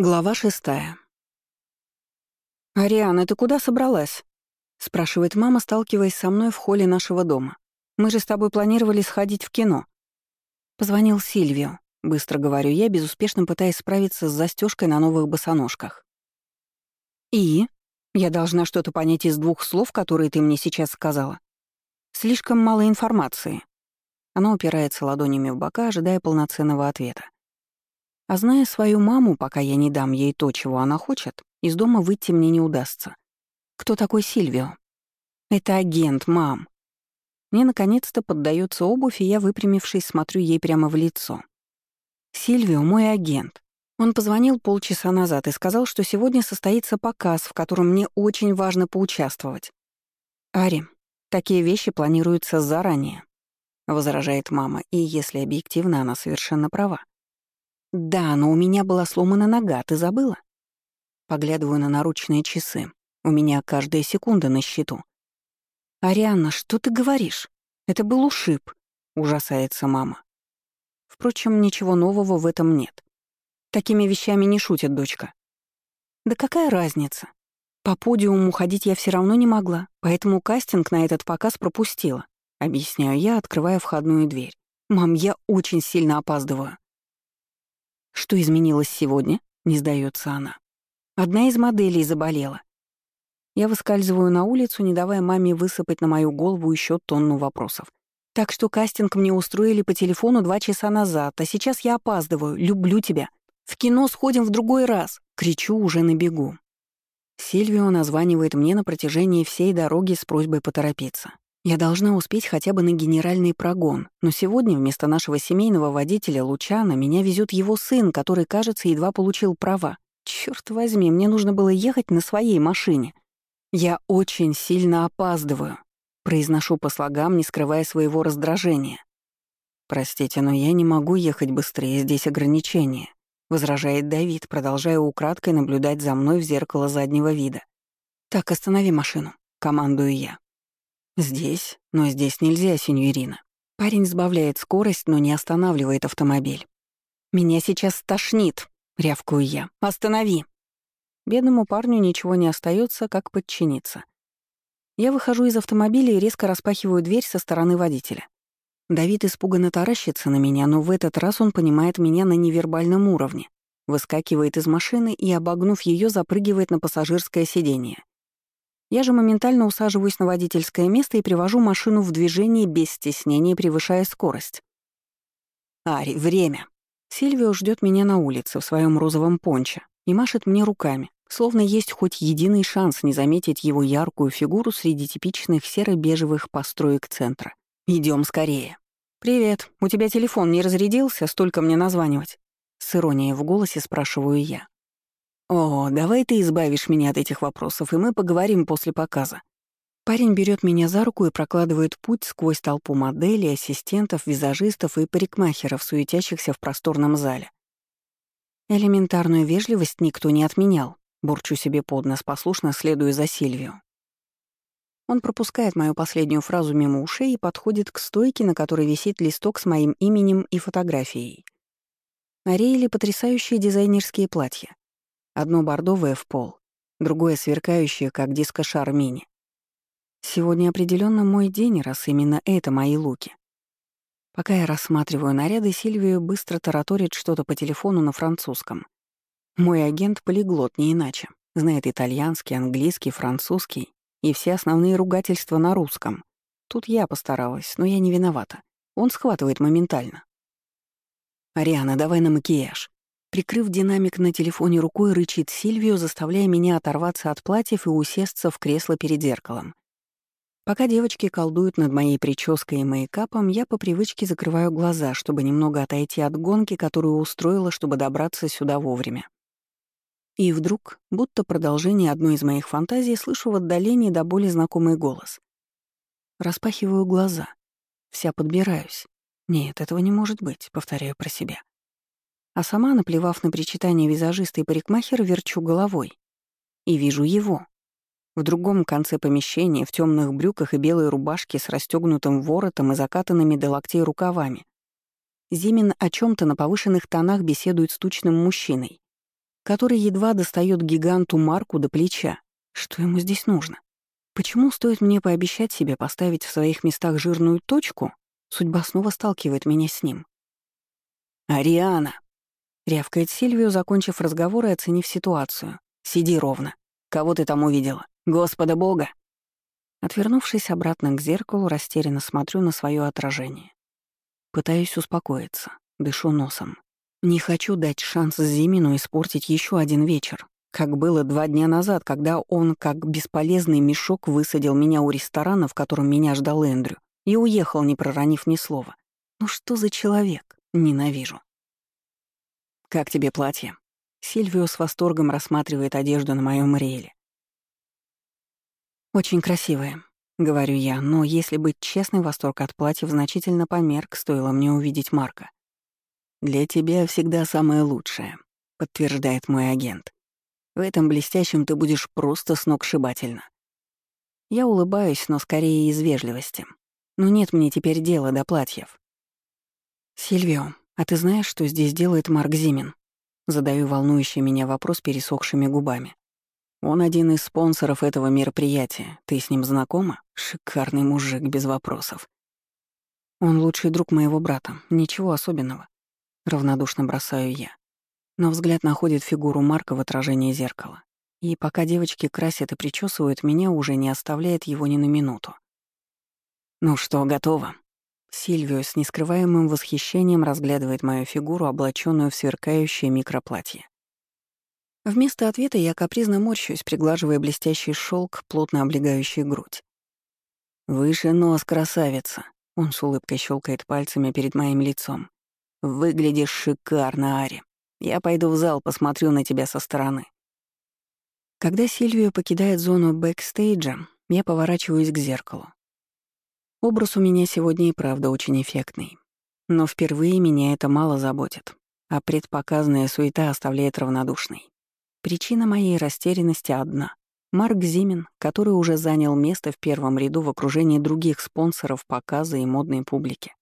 Глава шестая. «Ариана, ты куда собралась?» — спрашивает мама, сталкиваясь со мной в холле нашего дома. «Мы же с тобой планировали сходить в кино». Позвонил Сильвио. Быстро говорю я, безуспешно пытаясь справиться с застежкой на новых босоножках. «И? Я должна что-то понять из двух слов, которые ты мне сейчас сказала. Слишком мало информации». Она упирается ладонями в бока, ожидая полноценного ответа. А зная свою маму, пока я не дам ей то, чего она хочет, из дома выйти мне не удастся. Кто такой Сильвио? Это агент, мам. Мне наконец-то поддается обувь, и я, выпрямившись, смотрю ей прямо в лицо. Сильвио — мой агент. Он позвонил полчаса назад и сказал, что сегодня состоится показ, в котором мне очень важно поучаствовать. «Ари, такие вещи планируются заранее», — возражает мама, и, если объективно, она совершенно права. «Да, но у меня была сломана нога, ты забыла?» Поглядываю на наручные часы. У меня каждая секунда на счету. «Арианна, что ты говоришь? Это был ушиб», — ужасается мама. Впрочем, ничего нового в этом нет. Такими вещами не шутит дочка. Да какая разница? По подиуму ходить я все равно не могла, поэтому кастинг на этот показ пропустила. Объясняю я, открывая входную дверь. «Мам, я очень сильно опаздываю». Что изменилось сегодня? Не сдается она. Одна из моделей заболела. Я выскальзываю на улицу, не давая маме высыпать на мою голову еще тонну вопросов. Так что кастинг мне устроили по телефону два часа назад, а сейчас я опаздываю. Люблю тебя. В кино сходим в другой раз. Кричу уже на бегу. Сильвио названивает мне на протяжении всей дороги с просьбой поторопиться. Я должна успеть хотя бы на генеральный прогон, но сегодня вместо нашего семейного водителя Лучана меня везет его сын, который, кажется, едва получил права. Черт возьми, мне нужно было ехать на своей машине. Я очень сильно опаздываю. Произношу по слогам, не скрывая своего раздражения. «Простите, но я не могу ехать быстрее, здесь ограничения», — возражает Давид, продолжая украдкой наблюдать за мной в зеркало заднего вида. «Так, останови машину», — командую я. «Здесь? Но здесь нельзя, сеньорина». Парень сбавляет скорость, но не останавливает автомобиль. «Меня сейчас тошнит», — рявкую я. «Останови!» Бедному парню ничего не остается, как подчиниться. Я выхожу из автомобиля и резко распахиваю дверь со стороны водителя. Давид испуганно таращится на меня, но в этот раз он понимает меня на невербальном уровне. Выскакивает из машины и, обогнув ее, запрыгивает на пассажирское сиденье. Я же моментально усаживаюсь на водительское место и привожу машину в движение без стеснения, превышая скорость. «Ари, время!» Сильвио ждет меня на улице в своем розовом понче и машет мне руками, словно есть хоть единый шанс не заметить его яркую фигуру среди типичных серо-бежевых построек центра. Идем скорее. «Привет, у тебя телефон не разрядился? Столько мне названивать?» С иронией в голосе спрашиваю я. «О, давай ты избавишь меня от этих вопросов, и мы поговорим после показа». Парень берет меня за руку и прокладывает путь сквозь толпу моделей, ассистентов, визажистов и парикмахеров, суетящихся в просторном зале. Элементарную вежливость никто не отменял. Бурчу себе под нос, послушно следуя за Сильвио. Он пропускает мою последнюю фразу мимо ушей и подходит к стойке, на которой висит листок с моим именем и фотографией. На рейле потрясающие дизайнерские платья. Одно бордовое в пол, другое сверкающее, как диско-шар мини. Сегодня определенно мой день, раз именно это мои луки. Пока я рассматриваю наряды, Сильвия быстро тараторит что-то по телефону на французском. Мой агент — полиглот, не иначе. Знает итальянский, английский, французский и все основные ругательства на русском. Тут я постаралась, но я не виновата. Он схватывает моментально. «Ариана, давай на макияж». Прикрыв динамик на телефоне рукой, рычит Сильвию, заставляя меня оторваться от платьев и усесться в кресло перед зеркалом. Пока девочки колдуют над моей прической и мейкапом, я по привычке закрываю глаза, чтобы немного отойти от гонки, которую устроила, чтобы добраться сюда вовремя. И вдруг, будто продолжение одной из моих фантазий, слышу в отдалении до боли знакомый голос. Распахиваю глаза. Вся подбираюсь. Нет, этого не может быть, повторяю про себя. А сама, наплевав на причитание визажиста и парикмахера, верчу головой. И вижу его. В другом конце помещения, в темных брюках и белой рубашке с расстегнутым воротом и закатанными до локтей рукавами. Зимин о чем то на повышенных тонах беседует с тучным мужчиной. который едва достает гиганту Марку до плеча. Что ему здесь нужно? Почему стоит мне пообещать себе поставить в своих местах жирную точку, судьба снова сталкивает меня с ним? «Ариана!» — рявкает Сильвию, закончив разговор и оценив ситуацию. «Сиди ровно. Кого ты там увидела? Господа Бога!» Отвернувшись обратно к зеркалу, растерянно смотрю на свое отражение. Пытаюсь успокоиться, дышу носом. Не хочу дать шанс Зимину испортить еще один вечер, как было два дня назад, когда он, как бесполезный мешок, высадил меня у ресторана, в котором меня ждал Эндрю, и уехал, не проронив ни слова. Ну что за человек? Ненавижу. «Как тебе платье?» Сильвио с восторгом рассматривает одежду на моем реле. «Очень красивое», — говорю я, но, если быть честной, восторг от платьев значительно померк, стоило мне увидеть Марка. «Для тебя всегда самое лучшее», — подтверждает мой агент. «В этом блестящем ты будешь просто сногсшибательно». Я улыбаюсь, но скорее из вежливости. Но нет мне теперь дела до платьев. «Сильвио, а ты знаешь, что здесь делает Марк Зимин?» Задаю волнующий меня вопрос пересохшими губами. Он один из спонсоров этого мероприятия. Ты с ним знакома? Шикарный мужик, без вопросов. Он лучший друг моего брата. Ничего особенного. Равнодушно бросаю я. Но взгляд находит фигуру Марка в отражении зеркала. И пока девочки красят и причесывают, меня уже не оставляет его ни на минуту. «Ну что, готово?» Сильвио с нескрываемым восхищением разглядывает мою фигуру, облаченную в сверкающее микроплатье. Вместо ответа я капризно морщусь, приглаживая блестящий шелк, плотно облегающий грудь. «Выше нос, красавица!» Он с улыбкой щелкает пальцами перед моим лицом. «Выглядишь шикарно, Ари. Я пойду в зал, посмотрю на тебя со стороны». Когда Сильвия покидает зону бэкстейджа, я поворачиваюсь к зеркалу. Образ у меня сегодня и правда очень эффектный. Но впервые меня это мало заботит, а предпоказанная суета оставляет равнодушной. Причина моей растерянности одна. Марк Зимин, который уже занял место в первом ряду в окружении других спонсоров показа и модной публики.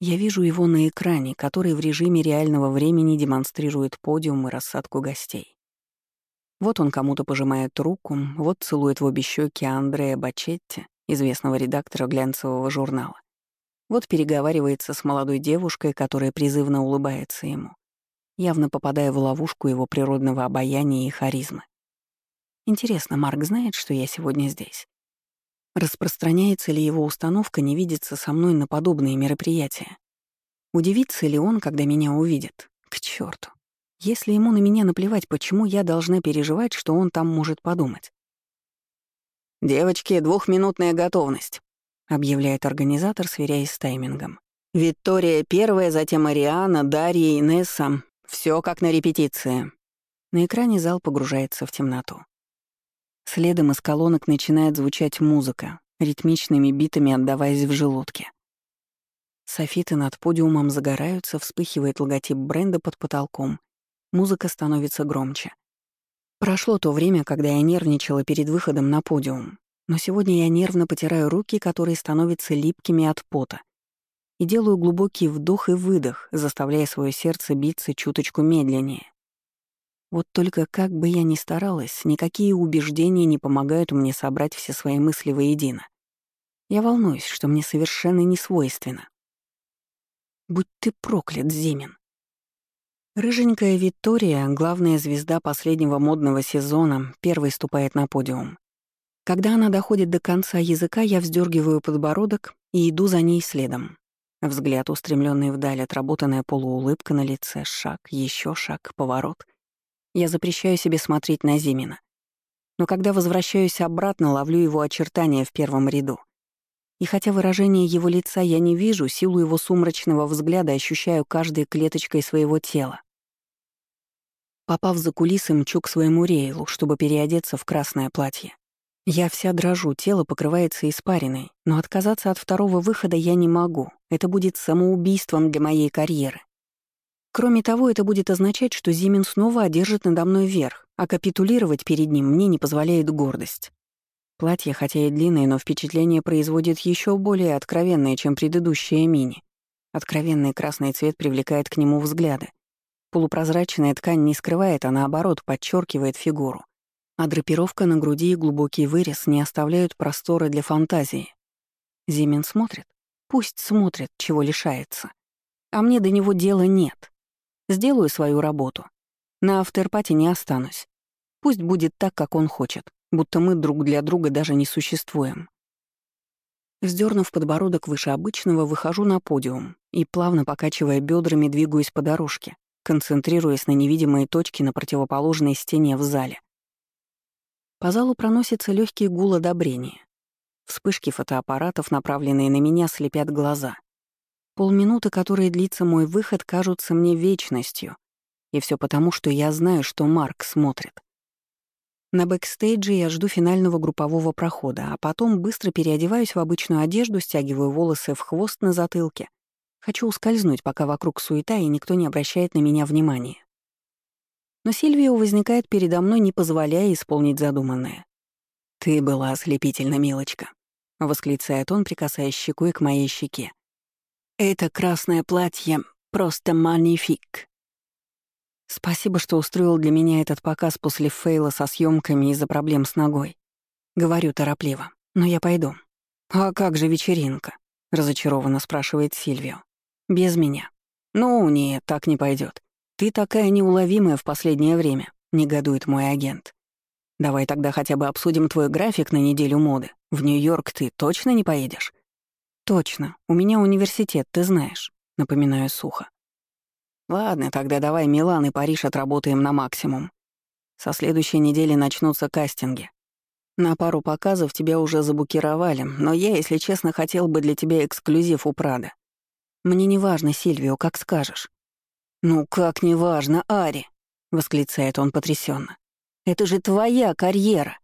Я вижу его на экране, который в режиме реального времени демонстрирует подиум и рассадку гостей. Вот он кому-то пожимает руку, вот целует в обе щеки Андрея Бачетти, известного редактора глянцевого журнала. Вот переговаривается с молодой девушкой, которая призывно улыбается ему явно попадая в ловушку его природного обаяния и харизмы. Интересно, Марк знает, что я сегодня здесь? Распространяется ли его установка не видеться со мной на подобные мероприятия? Удивится ли он, когда меня увидит? К черту! Если ему на меня наплевать, почему я должна переживать, что он там может подумать? «Девочки, двухминутная готовность», — объявляет организатор, сверяясь с таймингом. «Виктория первая, затем Ариана, Дарья, Инесса, все как на репетиции. На экране зал погружается в темноту. Следом из колонок начинает звучать музыка, ритмичными битами отдаваясь в желудке. Софиты над подиумом загораются, вспыхивает логотип бренда под потолком. Музыка становится громче. Прошло то время, когда я нервничала перед выходом на подиум, но сегодня я нервно потираю руки, которые становятся липкими от пота, и делаю глубокий вдох и выдох, заставляя свое сердце биться чуточку медленнее. Вот только как бы я ни старалась, никакие убеждения не помогают мне собрать все свои мысли воедино. Я волнуюсь, что мне совершенно не свойственно. Будь ты проклят, Зимин. Рыженькая Виктория, главная звезда последнего модного сезона, первой ступает на подиум. Когда она доходит до конца языка, я вздергиваю подбородок и иду за ней следом. Взгляд, устремленный вдаль, отработанная полуулыбка на лице, шаг, еще шаг, поворот. Я запрещаю себе смотреть на Зимина. Но когда возвращаюсь обратно, ловлю его очертания в первом ряду. И хотя выражение его лица я не вижу, силу его сумрачного взгляда ощущаю каждой клеточкой своего тела. Попав за кулисы, мчу к своему рейлу, чтобы переодеться в красное платье. Я вся дрожу, тело покрывается испариной, но отказаться от второго выхода я не могу. Это будет самоубийством для моей карьеры. Кроме того, это будет означать, что Зимин снова одержит надо мной верх, а капитулировать перед ним мне не позволяет гордость. Платье, хотя и длинное, но впечатление производит еще более откровенное, чем предыдущее мини. Откровенный красный цвет привлекает к нему взгляды. Полупрозрачная ткань не скрывает, а наоборот подчеркивает фигуру. А драпировка на груди и глубокий вырез не оставляют простора для фантазии. Зимин смотрит. Пусть смотрит, чего лишается. А мне до него дела нет. Сделаю свою работу. На авторпате не останусь. Пусть будет так, как он хочет, будто мы друг для друга даже не существуем. Вздернув подбородок выше обычного, выхожу на подиум и, плавно покачивая бедрами, двигаюсь по дорожке, концентрируясь на невидимые точки на противоположной стене в зале. По залу проносится легкий гул одобрения. Вспышки фотоаппаратов, направленные на меня, слепят глаза. Полминуты, которые длится мой выход, кажутся мне вечностью. И все потому, что я знаю, что Марк смотрит. На бэкстейдже я жду финального группового прохода, а потом быстро переодеваюсь в обычную одежду, стягиваю волосы в хвост на затылке. Хочу ускользнуть, пока вокруг суета и никто не обращает на меня внимания. Но Сильвия возникает передо мной, не позволяя исполнить задуманное. «Ты была ослепительна, милочка», — восклицает он, прикасаясь щекой к моей щеке. «Это красное платье просто манифик». Спасибо, что устроил для меня этот показ после фейла со съемками из-за проблем с ногой. Говорю торопливо. Но я пойду. А как же вечеринка? Разочарованно спрашивает Сильвио. Без меня. Ну, нет, так не пойдет. Ты такая неуловимая в последнее время, негодует мой агент. Давай тогда хотя бы обсудим твой график на неделю моды. В Нью-Йорк ты точно не поедешь? Точно. У меня университет, ты знаешь, напоминаю сухо. Ладно, тогда давай Милан и Париж отработаем на максимум. Со следующей недели начнутся кастинги. На пару показов тебя уже забукировали, но я, если честно, хотел бы для тебя эксклюзив у Прада. Мне не важно, Сильвио, как скажешь. Ну как не важно, Ари, восклицает он потрясенно. Это же твоя карьера.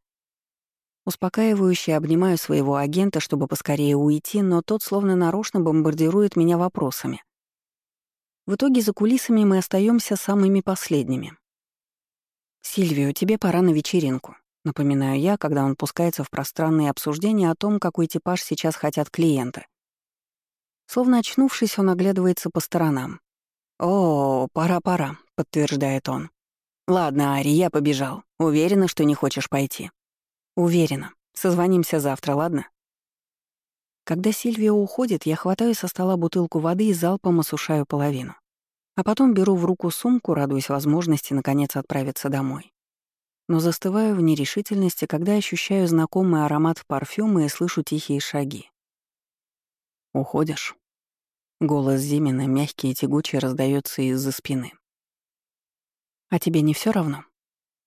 Успокаивающе обнимаю своего агента, чтобы поскорее уйти, но тот словно нарочно бомбардирует меня вопросами. В итоге за кулисами мы остаемся самыми последними. «Сильвио, тебе пора на вечеринку», — напоминаю я, когда он пускается в пространные обсуждения о том, какой типаж сейчас хотят клиенты. Словно очнувшись, он оглядывается по сторонам. «О, пора-пора», — подтверждает он. «Ладно, Ари, я побежал. Уверена, что не хочешь пойти?» «Уверена. Созвонимся завтра, ладно?» Когда Сильвия уходит, я хватаю со стола бутылку воды и залпом осушаю половину. А потом беру в руку сумку, радуясь возможности наконец отправиться домой. Но застываю в нерешительности, когда ощущаю знакомый аромат парфюма и слышу тихие шаги. «Уходишь?» Голос Зимина, мягкий и тягучий, раздается из-за спины. «А тебе не все равно?»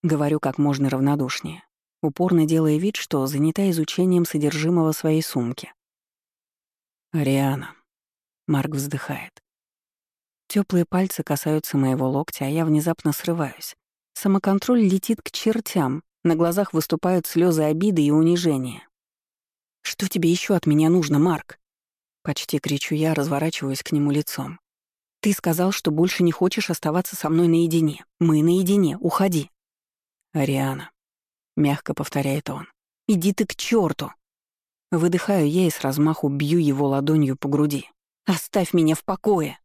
Говорю как можно равнодушнее, упорно делая вид, что занята изучением содержимого своей сумки. «Ариана». Марк вздыхает. Теплые пальцы касаются моего локтя, а я внезапно срываюсь. Самоконтроль летит к чертям, на глазах выступают слезы обиды и унижения. «Что тебе еще от меня нужно, Марк?» Почти кричу я, разворачиваюсь к нему лицом. «Ты сказал, что больше не хочешь оставаться со мной наедине. Мы наедине, уходи». «Ариана», — мягко повторяет он, — «иди ты к черту. Выдыхаю я и с размаху бью его ладонью по груди. «Оставь меня в покое!»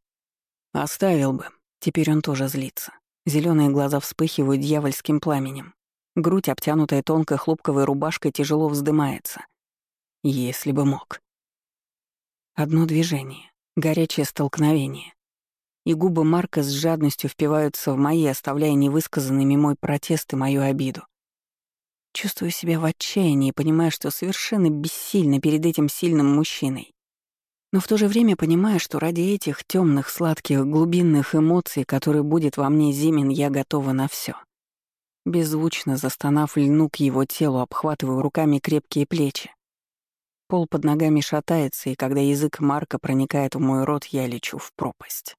Оставил бы. Теперь он тоже злится. Зеленые глаза вспыхивают дьявольским пламенем. Грудь, обтянутая тонкой хлопковой рубашкой, тяжело вздымается. Если бы мог. Одно движение, горячее столкновение. И губы Марка с жадностью впиваются в мои, оставляя невысказанными мой протест и мою обиду. Чувствую себя в отчаянии, понимая, что совершенно бессильна перед этим сильным мужчиной. Но в то же время понимая, что ради этих темных, сладких, глубинных эмоций, которые будет во мне Зимин, я готова на все. Беззвучно застонав, льну к его телу, обхватываю руками крепкие плечи. Пол под ногами шатается, и когда язык Марка проникает в мой рот, я лечу в пропасть.